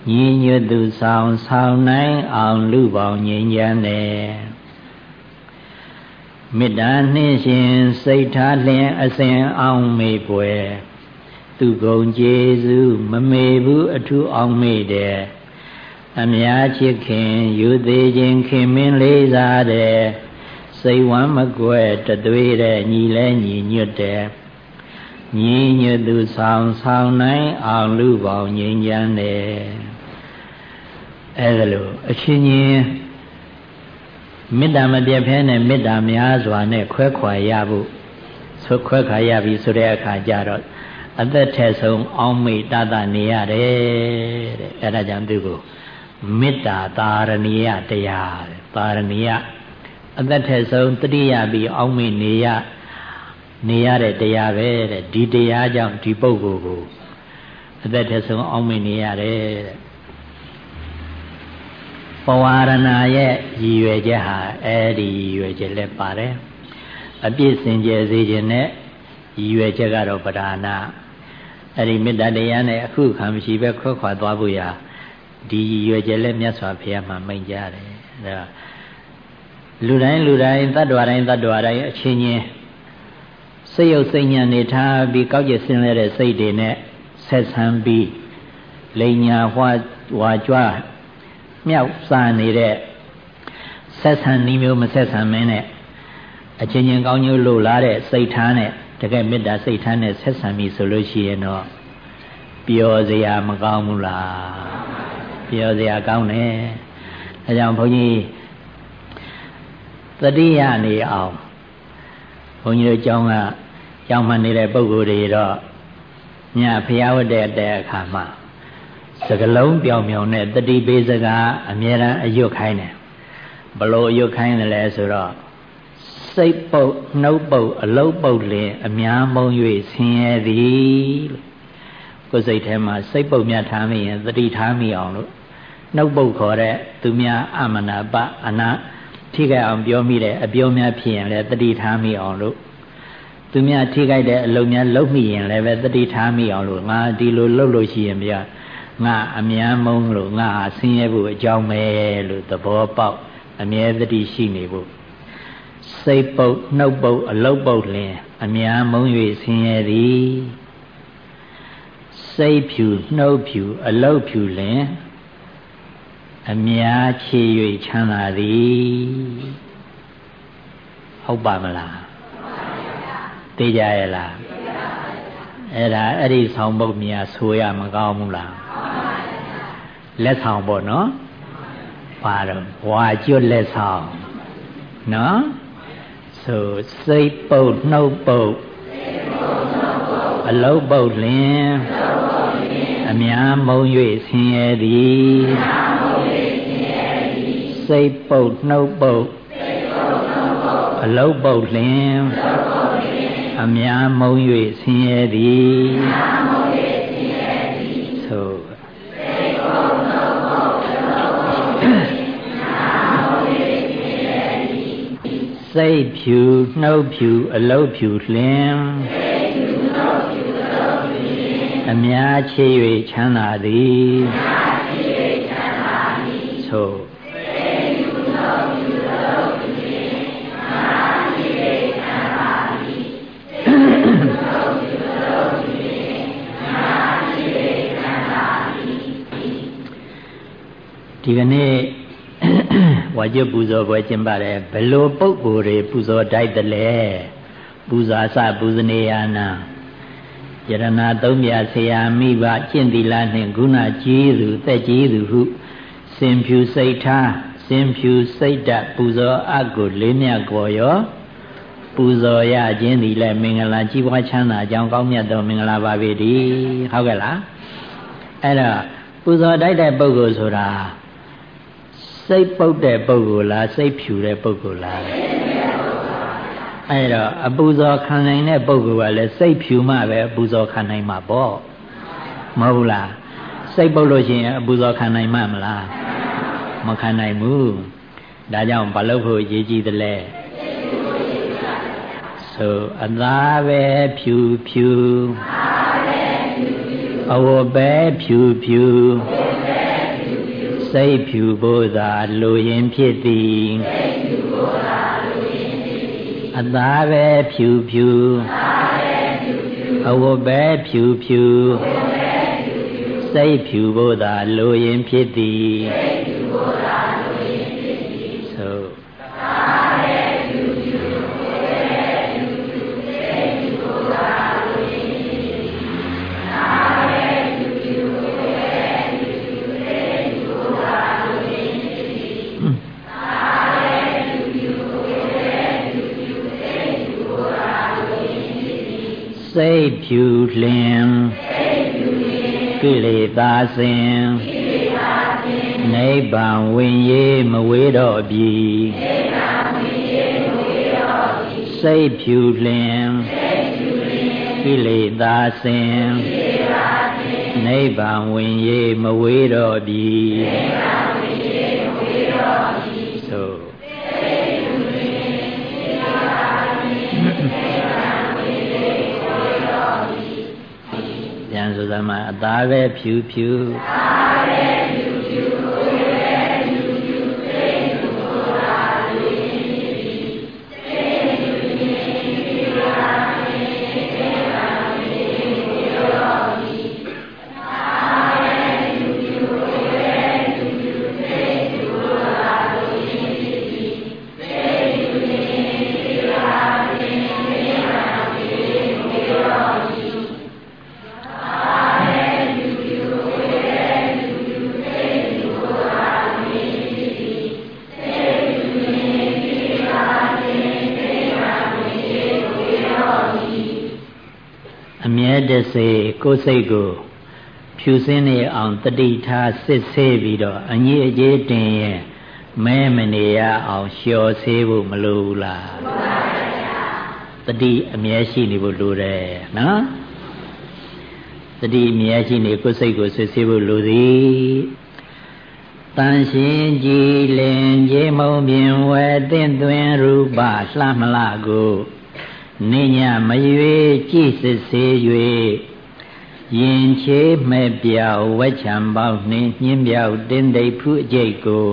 ညီညွတ်သူဆောင်ဆောင်နိုင်အောင်လူပေါင်းငြိမ်းချမ်းတယ် မေတ္တာနှင့်ရှင်စိတ်ထားလျင်အစဉ်အောင်မေပွယ်သူကုံကျေစုမမေဘူးအထူးအောင်မေတယ်အများချစ်ခင်ယူသေးခြင်းခင်မင်းလေးစားတယ်စိတ်ဝမ်းမကွဲတသွေးတဲ့ညီလဲညီညွတ်တဲ့ညီညွတ်သူဆောင်ဆောင်နိုင်အောင်လူပေါင်းငြိမ်းချမ်းတယ်အဲဒါလို့အချင်းချင်း မေတ္တာမပြတ်ဖဲနဲ့မေတ္တာများစွာနဲ့ခွဲခွာရဖို့ဆိုခွဲခွာရပြီဆိုတဲ့အခါကျတော့အသက်ထက်ဆုံးအောင်းမိတတနေရတယ်တဲ့အဲဒါကြောင့်သူကိုမေတ္တာသာရဏီယတရားတဲ့သာရဏီယအသက်ထက်ဆုံးတတိယပြီးအောင်းမိနေရနေရတဲ့တရားပဲတဲ့ဒီတရားကြောင့်ဒီပုဂ္ဂိုလ်ကိုအသက်ထက်ဆုံးအောင်းမိနေရတယ်တဲ့ ပဝါရဏရဲ့ရည်ရွယ်ချက်ဟာအဲဒီရည်ရွယ်ချက်လည်းပါတယ်အပြည့်စင်ကြယ်စေခြင်းနဲ့ရည်ရွယ်ချက်ကတော့ပဓာနာအဲ့ဒီမေတ္တာတရားနဲ့အခုခံမရှိပဲခွဲခွာသွားဖို့ရာဒီရည်ရွယ်ချက်လည်းမြတ်စွာဘုရားမှာမိန့်ကြားတယ်ဒါလူတိုင်းလူတိုင်းတ attva တိုင်းတ attva တိုင်းအချင်းချင်းစိတ်ရုပ်စိတ်ညာနေထားပြီးကောက်ကျဆင်းလဲတဲ့စိတ်တွေနဲ့ဆက်ဆံပြီးလိန်ညာဟွာဝါကြွား မြောက်စားနေတဲ့ဆက်ဆံနည်းမျိုးမဆက်ဆံမင်းနဲ့အချင်းချင်းကောင်းကျိုးလို့လာတဲ့စိတ်ထားနဲ့တကယ်မေတ္တာစိတ်ထားနဲ့ဆက်ဆံပြီဆိုလို့ရှိရင်တော့ပျော်စရာမကောင်းဘူးလားပျော်စရာကောင်းတယ်အဲကြောင့်ဘုန်းကြီးတတိယနေအောင်ဘုန်းကြီးတို့ကျောင်းကကျောင်းမှနေတဲ့ပုဂ္ဂိုလ်တွေတော့ညဖျားဝတ်တဲ့တဲ့အခါမှာ စကလုံးပြောင်ပြောင်နဲ့တတိပေးစကားအမြဲတမ်းအယွတ်ခိုင်းတယ်ဘလို့အယွတ်ခိုင်းတယ်လဲဆိုတော့စိတ်ပုတ်နှုတ်ပုတ်အလုတ်ပုတ်လင်အများမုံ၍ဆင်းရဲသည်ကိုယ်စိတ်ထဲမှာစိတ်ပုတ်များထားမိရင်တတိထားမိအောင်လို့နှုတ်ပုတ်ခေါ်တဲ့သူများအမနာပအနာထိခိုက်အောင်ပြောမိတဲ့အပြောများဖြစ်ရင်လည်းတတိထားမိအောင်လို့သူများထိခိုက်တဲ့အလုပ်များလုပ်မိရင်လည်းပဲတတိထားမိအောင်လို့ငါဒီလိုလုပ်လို့ရှိရင်ဗျာ ငါအများမုံလို့ငါဆင်းရဲဖို့အကြောင်းပဲလို့သဘောပေါက်အမြဲတတိရှိနေဖို့စိတ်ပုတ်နှုတ်ပုတ်အလုတ်ပုတ်လင်အများမုံ၍ဆင်းရဲသည်စိတ်ဖြူနှုတ်ဖြူအလုတ်ဖြူလင်အများချေ၍ချမ်းသာသည်ဟုတ်ပါမလားသိကြရဲ့လားအဲ့ဒါအဲ့ဒီဆောင်ပုတ်မြာဆိုရမကောင်းဘူးလား လက်ဆောင်ပေါ့နော်ပါတော့ဝါကျွတ်လက်ဆောင်နော်ဆိုစိတ်ပုတ်နှုတ်ပုတ်အလုံးပုတ်လင်အများမုံ၍ဆင်းရဲသည်စိတ်ပုတ်နှုတ်ပုတ်အလုံးပုတ်လင်အများမုံ၍ဆင်းရဲသည် စိတ်ဖြူနှုတ်ဖြူအလုတ်ဖြူလင်အများချေ၍ချမ်းသာသည်သို့ဒီကနေ့ ဝါကျွတ်ပူဇော်ပွဲကျင်းပါတယ်ဘလို့ပုဂ္ဂိုလ်တွေပူဇော်တိုက်တယ်လဲပူဇာစပူဇနေယနာယရနာသုံးပြဆရာမိဘကျင့်သီလနှင့်ဂုဏကျေးဇူးသက်ကျေးဇူးဟုစင်ဖြူစိတ်ထားစင်ဖြူစိတ်ဓာတ်ပူဇော်အကုလေးမြတ်ကိုရောပူဇော်ရခြင်းသည်လည်းမင်္ဂလာကြီးပွားချမ်းသာကြောင်းကောင်းမြတ်သောမင်္ဂလာပါပေတည်းဟုတ်ကဲ့လားအဲ့တော့ပူဇော်တိုက်တဲ့ပုဂ္ဂိုလ်ဆိုတာ စိတ်ပုတ်တဲ့ပုဂ္ဂိုလ်လားစိတ်ဖြူတဲ့ပုဂ္ဂိုလ်လားအဲ့တော့အပူဇော်ခံနိုင်တဲ့ပုဂ္ဂိုလ်ကလည်းစိတ်ဖြူမှပဲအပူဇော်ခံနိုင်မှာပေါ့မဟုတ်လားစိတ်ပုတ်လို့ရှိရင်အပူဇော်ခံနိုင်မှာမလားမခံနိုင်ဘူးဒါကြောင့်ဘာလို့ဖို့ရေးကြည့်တယ်လဲဆိုအသားပဲဖြူဖြူအဝတ်ပဲဖြူဖြူ စိတ်ဖြူဖို့သာလူရင်ဖြစ်သည်အသားပဲဖြူဖြူအဝတ်ပဲဖြူဖြူစိတ်ဖြူဖို့သာလူရင်ဖြစ်သည်သို့ တ်ဖြူလင်ကိလေသာစဉ်နိဗ္ဗာန်ဝင်ရေးမဝေးတော့ပြီစိတ်ဖြူလင်ကိလေသာစဉ်နိဗ္ဗာန်ဝင်ရေးမဝေးတော့ပြီ သမှာအသားပဲဖြူဖြူအသား တစေကိုယ်စိတ်ကို ဖြူစင်းနေအောင်တတိထားစစ်ဆေးပြီးတော့အညီအကျေးတင်ရဲ့မဲမနေရအောင်လျှော်ဆေးဖို့မလိုဘူးလားမှန်ပါဗျာတတိအမြဲရှိနေဖို့လိုတယ်နော်တတိအမြဲရှိနေကိုယ်စိတ်ကိုစစ်ဆေးဖို့လိုသည်တန်ရှင်ကြည်လင်ကြေမုံပြင်ဝဲတင့်သွင်းရူပလှမလာကို နေညမရွေကြည်စစ်စေ၍ရင်ချေမဲ့ပြောက်ဝက်ချံပေါင်းနှင်းညင်းပြောက်တင်းသိပ်ဖုအကျိတ်ကို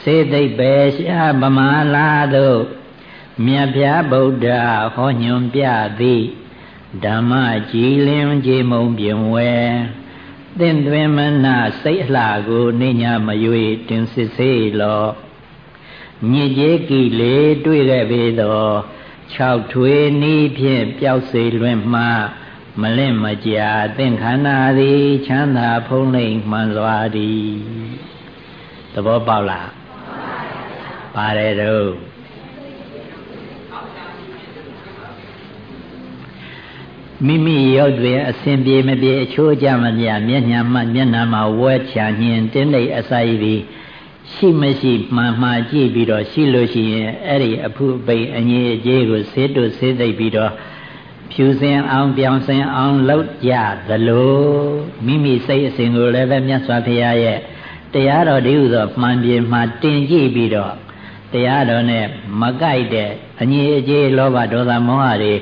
စေသိပ်ပဲရှားပမာလာတို့မြတ်ဗျာဗုဒ္ဓဟောညွန်ပြသည်ဓမ္မကြည်လင်ကြည်မုံပြင်ဝဲသင်တွင်မနာစိတ်အလှကိုနေညမရွေတင်စစ်စေလောညစ်ကြေးကိလေတွေ့ခဲ့ပေသော 6ထွေနီးဖြင့်ပျောက်စေလွင်မှမလင့်မကြာသင်္ခန္ဓာသည်ချမ်းသာဖုံးလိမ့်မှန်စွာသည်သဘောပေါက်လားပါတယ်တော့မိမိရုပ်တွင်အစဉ်ပြေမပြေအချိုးကြမပြမျက်ညံမှမျက်နှာမှာဝဲချညင်တင်းလိအစာရည်သည် ရှိမရှိမှန်မှန်ကြည့်ပြီးတော့ရှိလို့ရှိရင်အဲ့ဒီအဖုအပိန်အငြိအကျေးကိုဆေးတုဆေးသိပ်ပြီးတော့ဖြူစင်အောင်ပြောင်းစင်အောင်လုပ်ကြသလိုမိမိစိတ်အစဉ်ကိုလည်းပဲမြတ်စွာဘုရားရဲ့တရားတော်ဒီဟုသောမှန်ပြေမှတင်ကြည့်ပြီးတော့တရားတော်နဲ့မကိုက်တဲ့အငြိအကျေးလောဘဒေါသမောဟတွေ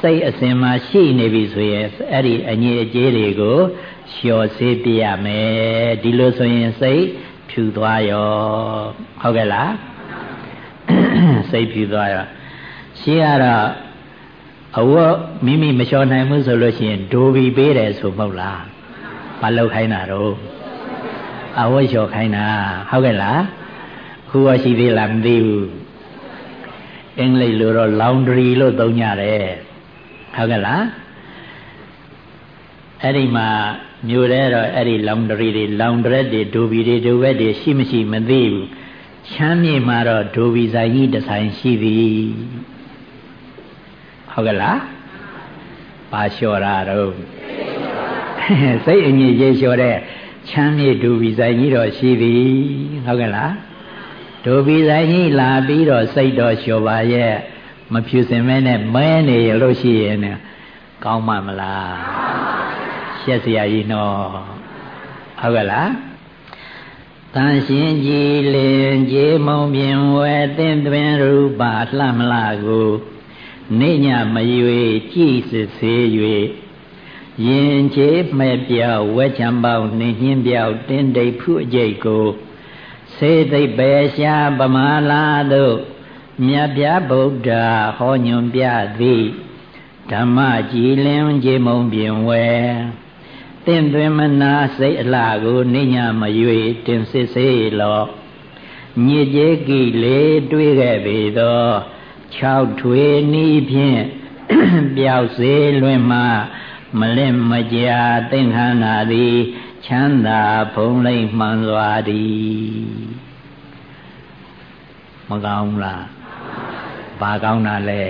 စိတ်အစဉ်မှာရှိနေပြီဆိုရင်အဲ့ဒီအငြိအကျေးတွေကိုလျှော်ဆေးပြရမယ်ဒီလိုဆိုရင်စိတ် ဖြူသွားရောဟုတ်ကဲ့လားစိတ်ဖြူသွားရောရှင်းရတော့အဝတ်မိမိမလျှော်နိုင်ဘူးဆိုလို့ရှိရင်ဒိုဘီပေးတယ်ဆိုမဟုတ်လားမလောက်ခိုင်းတာတော့အဝတ်လျှော်ခိုင်းတာဟုတ်ကဲ့လားခုရရှိသေးလားမသိဘူးအင်္ဂလိပ်လိုတော့ laundry လို့သုံးကြတယ်ဟုတ်ကဲ့လားအဲ့ဒီမှာ မြို့ထဲတော့အဲ့ဒီလောင်ဒရီတွေလောင်ဒရက်တွေဒိုဘီတွေဒိုဘက်တွေရှိမရှိမသိဘူးချမ်းမြေမှာတော့ဒိုဘီဆိုင်ကြီးတစ်ဆိုင်ရှိသည်ဟုတ်ကဲ့လားပါလျှော်တာတော့စိတ်အငြိကျေလျှော်တဲ့ချမ်းမြေဒိုဘီဆိုင်ကြီးတော့ရှိသည်ဟုတ်ကဲ့လားဒိုဘီဆိုင်ကြီးလာပြီးတော့စိတ်တော့လျှော်ပါရဲ့မဖြူစင်မဲနဲ့မဲနေရလို့ရှိရင်ကောင်းမှမလား ရှက်เสียကြီးနော်ဟုတ်ကဲ့လားတန်ရှင်ကြည်လင်ကြည်မုံပြင်ဝဲသင်သွင်းရူပလှမလာကိုနေညမရွေကြည်စစ်စေ၍ရင်ချေမဲ့ပြောက်ဝဲချံပေါင်းနှင်းညင်းပြောက်တင်းတိတ်ဖုအကျိတ်ကိုစေသိပ်ပဲရှားပမာလာတို့မြတ်ပြဗုဒ္ဓဟောညွန်ပြသည်ဓမ္မကြည်လင်ကြည်မုံပြင်ဝဲ တင့်သွင်းမနာစိတ်အလှကိုနိညာမရွေတင်စစ်စေလောညစ်ကြေးကိလေတွေးခဲ့ပေသော6ထွေနီးဖြင့်ပျောက်စေလွင်မှမလင့်မကြာသင်္ခန္ဓာသည်ချမ်းသာဖုံးလိမ့်မှန်စွာသည်မကောင်းလားဘာကောင်းတာလဲ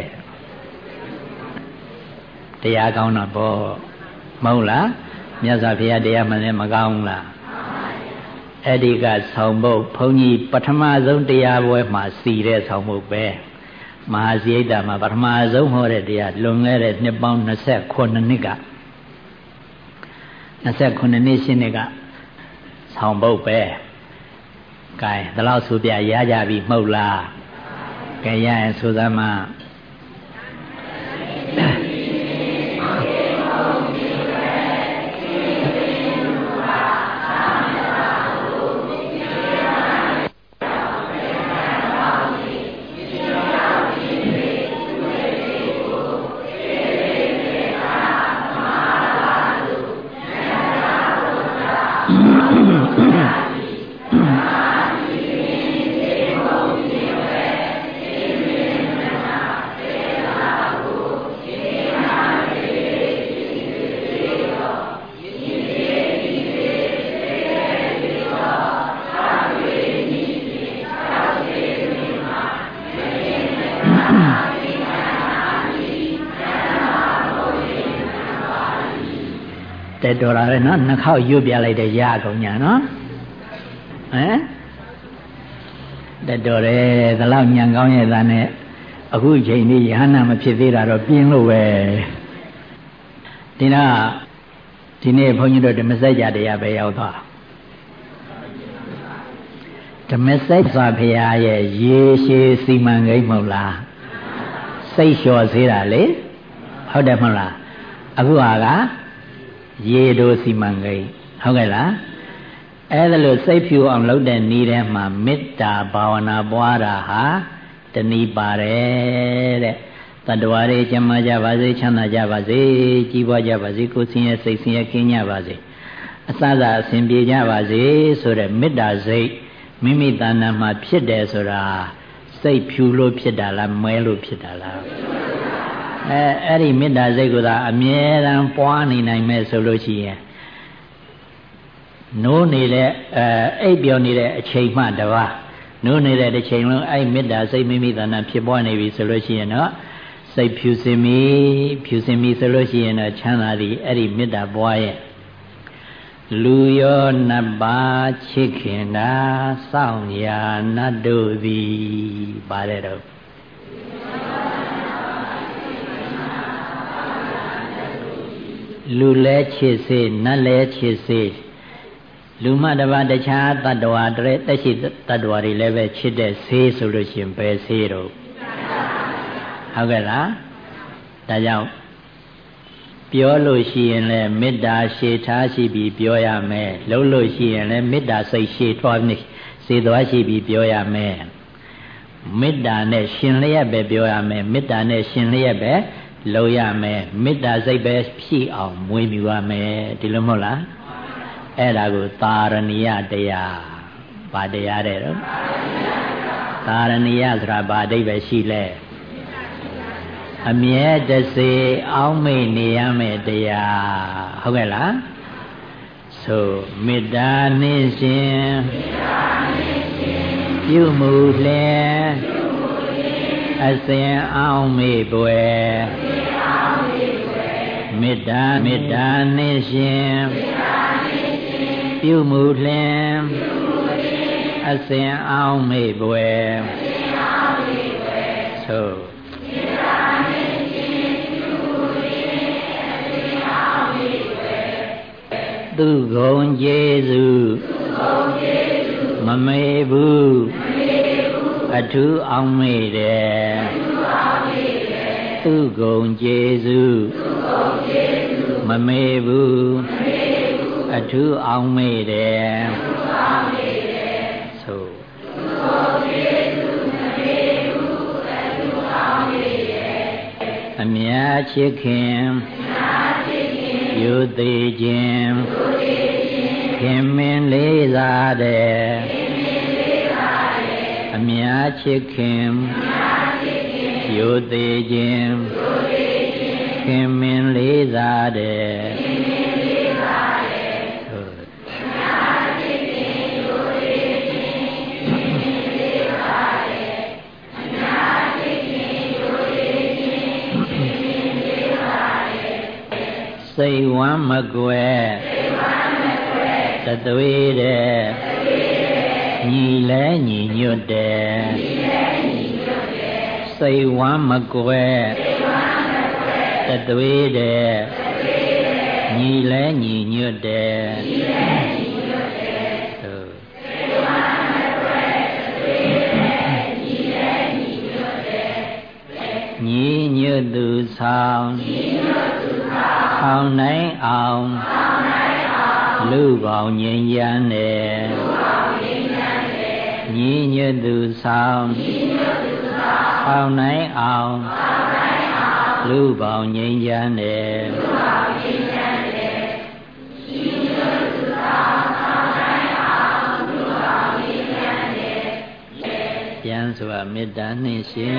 တရားကောင်းတာပေါ့မဟုတ်လား မြတ်စွာဘုရားတရားမှလည်းမကောင်းလားအဲ့ဒီကဆောင်ဖို့ဘုန်းကြီးပထမဆုံးတရားပွဲမှာစီတဲ့ဆောင်ဖို့ပဲမဟာစီယိတ္တမှာပထမဆုံးဟောတဲ့တရားလွန်ခဲ့တဲ့နှစ်ပေါင်း29နှစ်က29နှစ်ရှင်းနှစ်ကဆောင်ဖို့ပဲကဲဒါလောက်ဆိုပြရကြပြီမဟုတ်လားကဲရရင်ဆိုသမ်းမှာ တက်တော်လာတယ်နော်နှစ်ခေါက်ရွတ်ပြလိုက်တဲ့ရအကုန်ညာနော်ဟမ်တက်တော်တယ်ဒီလောက်ညံကောင်းရဲ့သားနဲ့အခုချိန်นี้ယဟနာမဖြစ်သေးတာတော့ပြင်းလို့ပဲဒီတော့ဒီနေ့ဘုန်းကြီးတို့ဓမ္မစကြာတရားပဲရောက်သွားဓမ္မစက်စွာဘုရားရဲ့ရေရှည်စီမံကိန်းမဟုတ်လားစိတ်လျှော်စေးတာလေဟုတ်တယ်မဟုတ်လားအခုဟာက ရေတို့စီမံကိန်းဟုတ်ကဲ့လားအဲ့ဒါလို့စိတ်ဖြူအောင်လုပ်တဲ့ဤထဲမှာမေတ္တာဘာဝနာပွားတာဟာတဏီပါတယ်တဲ့တတ္တဝါတွေကျမ်းမာကြပါစေချမ်းသာကြပါစေကြီးပွားကြပါစေကိုယ်ဆင်းရဲစိတ်ဆင်းရဲကင်းကြပါစေအစသာအစဉ်ပြေကြပါစေဆိုတဲ့မေတ္တာစိတ်မိမိတဏ္ဍာမှာဖြစ်တယ်ဆိုတာစိတ်ဖြူလို့ဖြစ်တာလားမဲလို့ဖြစ်တာလား အဲအဲ့ဒီမေတ္တာစိတ်ကသာအမြဲတမ်းပွားနေနိုင်မဲ့ဆိုလို့ရှိရင်နိုးနေတဲ့အဲအိပ်ပျော်နေတဲ့အချိန်မှတပါးနိုးနေတဲ့တစ်ချိန်လုံးအဲ့မေတ္တာစိတ်မိမိတဏ္ဍဖြစ်ပွားနေပြီဆိုလို့ရှိရင်တော့စိတ်ဖြူစင်ပြီဖြူစင်ပြီဆိုလို့ရှိရင်တော့ချမ်းသာသည်အဲ့ဒီမေတ္တာပွားရဲ့လူရောနတ်ပါချစ်ခင်တာစောင့်ရာနတ်တို့သည်ပါတယ်တော့ လူလဲချစ်စေနတ်လဲချစ်စေလူမတပါတခြားတ attva တည်းတက်ရှိတ attva တွေလည်းပဲချစ်တဲ့ဆေးဆိုလို့ရှိရင်ဘယ်ဆေးတော့ဟုတ်ကဲ့လားဒါကြောင့်ပြောလို့ရှိရင်လည်းမေတ္တာရှေထားရှိပြီးပြောရမယ်လှုပ်လို့ရှိရင်လည်းမေတ္တာစိတ်ရှေထွားနေစေသွားရှိပြီးပြောရမယ်မေတ္တာနဲ့ရှင်လျက်ပဲပြောရမယ်မေတ္တာနဲ့ရှင်လျက်ပဲ လုပ်ရမယ်မေတ္တာစိတ်ပဲဖြည့်အောင်မွေးမြူရမယ်ဒီလိုမဟုတ်လားအဲ့ဒါကိုသာရဏိယတရားဗာတရားတဲ့တော့သာရဏိယဆိုတာဗာအဓိပ္ပာယ်ရှိလဲအမြဲတစေအောင်းမိတ်နေရမယ်တရားဟုတ်ကဲ့လားဆိုမေတ္တာနှင့်ရှင်ပြုမှုလင် အစဉ်အောင်မေပွယ်မေတ္တာမေတ္တာနှင့်ရှင်ပြုမှုလင်အစဉ်အောင်မေပွယ်ဆိုသူဂုံကျေစုမမေဘူး အထူးအောင်မေတယ်သူဂုံကျေစုမမေဘူးအထူးအောင်မေတယ်ဆိုအမြတ်ချစ်ခင်ယုသေးခြင်းခင်မင်းလေးစားတဲ့အမြတ် ချစ်ခင်ယုသေးခြင်းခင်မင်းလေးစားတဲ့စိတ်ဝမ်းမကွယ်တသွေးတဲ့ ညီလဲညီညွတ်တယ်စိတ်ဝမ်းမကွယ်တသွေးတဲ့ညီလဲညီညွတ်တယ်ညီညွတ်သူဆောင်ညီညွတ်သူဆောင်ဆောင်နိုင်အောင်ဆောင်နိုင်အောင်လူပေါင်းငြိမ်းချမ်းတယ် ညီညွတ်သူဆောင်ညီညွတ်သူဆောင်ဆောင်နိုင်အောင်ဆောင်နိုင်အောင်လူပေါင်းငြိမ်းချမ်းတယ်လူပေါင်းငြိမ်းချမ်းတယ်ညီညွတ်သူဆောင်ဆောင်နိုင်အောင်လူပေါင်းငြိမ်းချမ်းတယ်ပြန်စွာမေတ္တာနှင့်ရှင်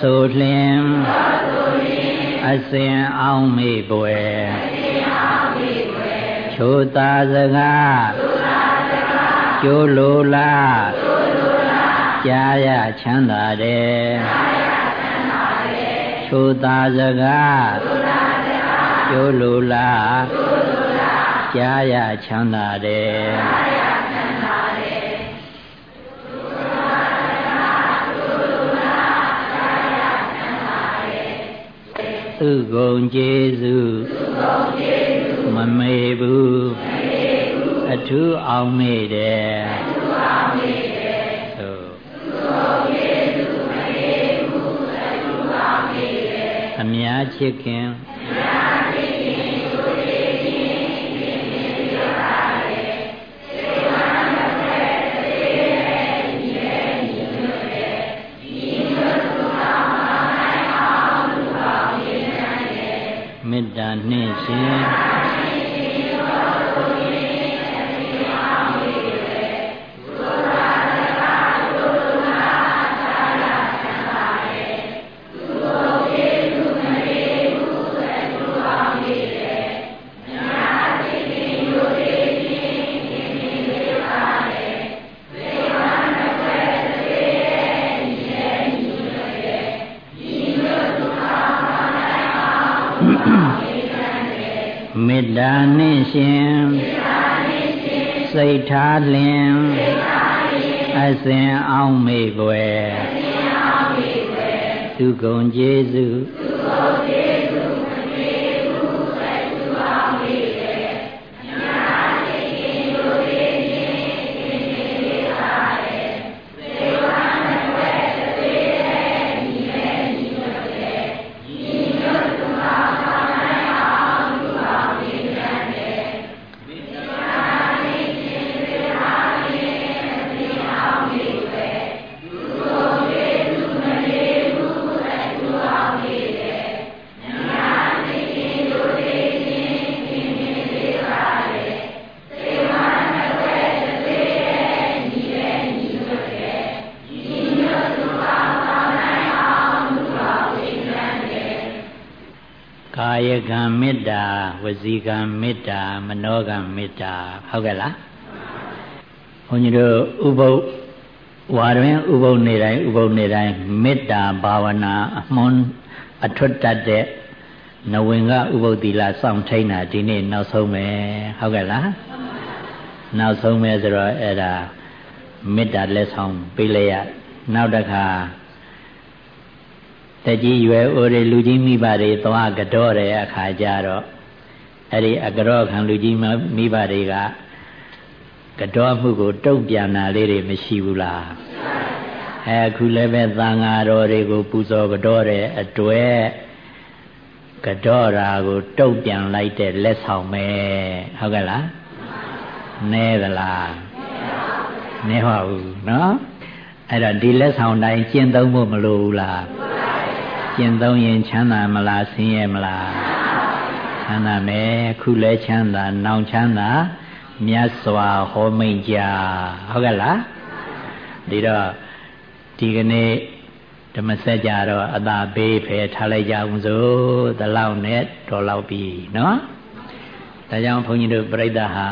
ဆိုလျင်အစဉ်အောင်မေပွယ်ချိုသာစကားကျိုးလိုလားကြားရချမ်းသာတယ်ချိုသာစကားကျိုးလိုလားကြားရချမ်းသာတယ် သူကုန်ကျေးဇူးမမေဘူးအထူးအောင်မေ့တယ်အများချစ်ခင် ထားလင်အစဉ်အောင်မေပွယ်သူကုန်ကျေးဇူးယ ဝစီကံမေတ္တာမနောကံမေတ္တာဟုတ်ကဲ့လားဘုန်းကြီးတို့ဥပုပ်ဝါတွင်ဥပုပ်နေတိုင်းဥပုပ်နေတိုင်းမေတ္တာဘာဝနာအမွန်းအထွတ်တတ်တဲ့နဝင်ကဥပုပ်သီလစောင့်ထိန်တာဒီနေ့နောက်ဆုံးပဲဟုတ်ကဲ့လားနောက်ဆုံးပဲဆိုတော့အဲ့ဒါမေတ္တာလက်ဆောင်ပေးလိုက်ရနောက်တစ်ခါတကြီးရွယ်အိုတွေလူကြီးမိဘတွေသွားကြောတဲ့အခါကျတော့ အဲ့ဒီအကြောခံလူကြီးမိဘတွေကကတော့မှုကိုတုံ့ပြန်တာလေးတွေမရှိဘူးလားအဲအခုလည်းပဲသံဃာတော်တွေကို ပူဇော်ကတော့တဲ့အတွက်ကတော့တာကိုတုံ့ပြန်လိုက်တဲ့လက်ဆောင်ပဲဟုတ်ကဲ့လားနဲသလားနဲပါဘူးနော်အဲ့တော့ဒီလက်ဆောင်တိုင်းကျင့်သုံးဖို့မလိုဘူးလားကျင့်သုံးရင်ချမ်းသာမလားဆင်းရဲမလား ချမ်းသာမယ်ခုလဲချမ်းသာနောင်ချမ်းသာမြတ်စွာဟောမိန်ကြဟုတ်ကဲ့လားဒီတော့ဒီကနေ့ဓမ္မစကြာတော့အသာဘေးဖယ်ထားလိုက်ကြအောင်စို့တလောက်နဲ့တော်လောက်ပြီနော်ဒါကြောင့်ဘုန်းကြီးတို့ပြိဿဟာ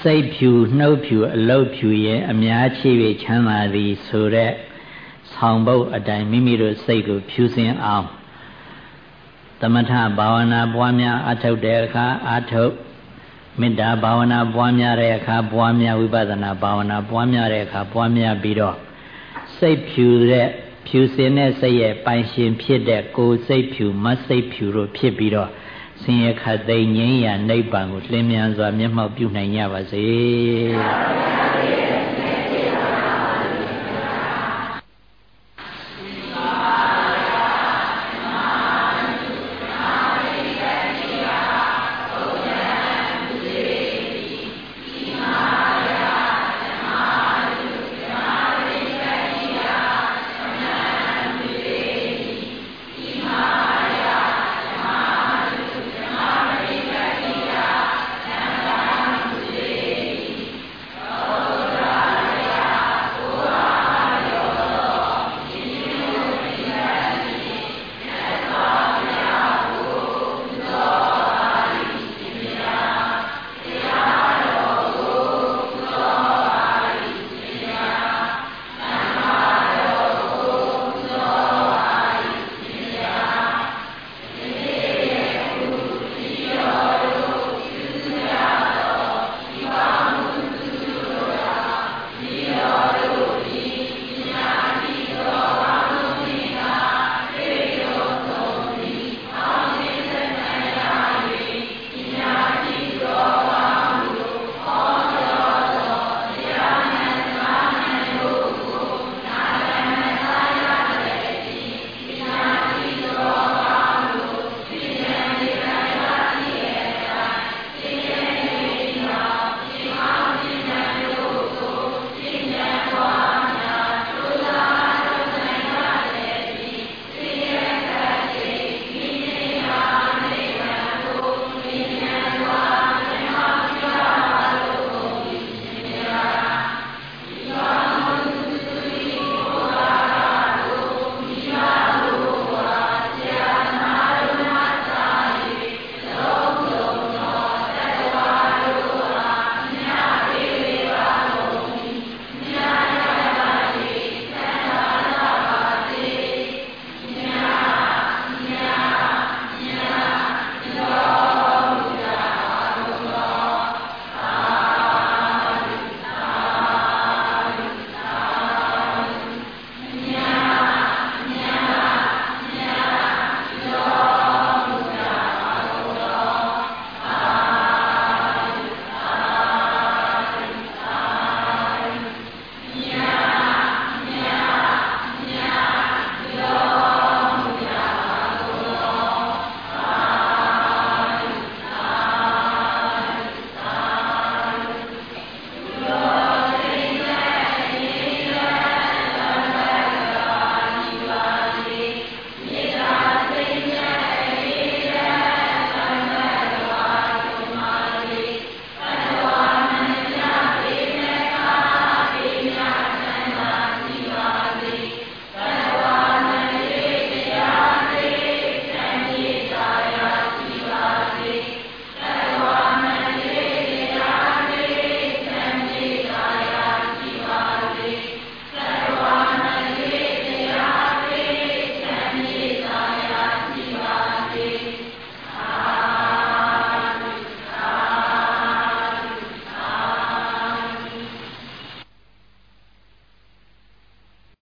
စိတ်ဖြူနှုတ်ဖြူအလုတ်ဖြူရဲ့အများချိ၍ချမ်းသာသည်ဆိုတဲ့ဆောင်ပုတ်အတိုင်းမိမိတို့စိတ်ကိုဖြူစင်အောင် သမထဘာဝနာပွားများအထုတ်တဲ့အခါအထုတ်မေတ္တာဘာဝနာပွားများတဲ့အခါပွားများဝိပဿနာဘာဝနာပွားများတဲ့အခါပွားများပြီးတော့စိတ်ဖြူတဲ့ဖြူစင်တဲ့စိတ်ရဲ့ပိုင်ရှင်ဖြစ်တဲ့ကိုယ်စိတ်ဖြူမစိတ်ဖြူတို့ဖြစ်ပြီးတော့ဆင်းရဲခတ်သိမ်းငြိမ်းရာနိဗ္ဗာန်ကိုလင်းမြန်စွာမျက်မှောက်ပြုနိုင်ကြပါစေ။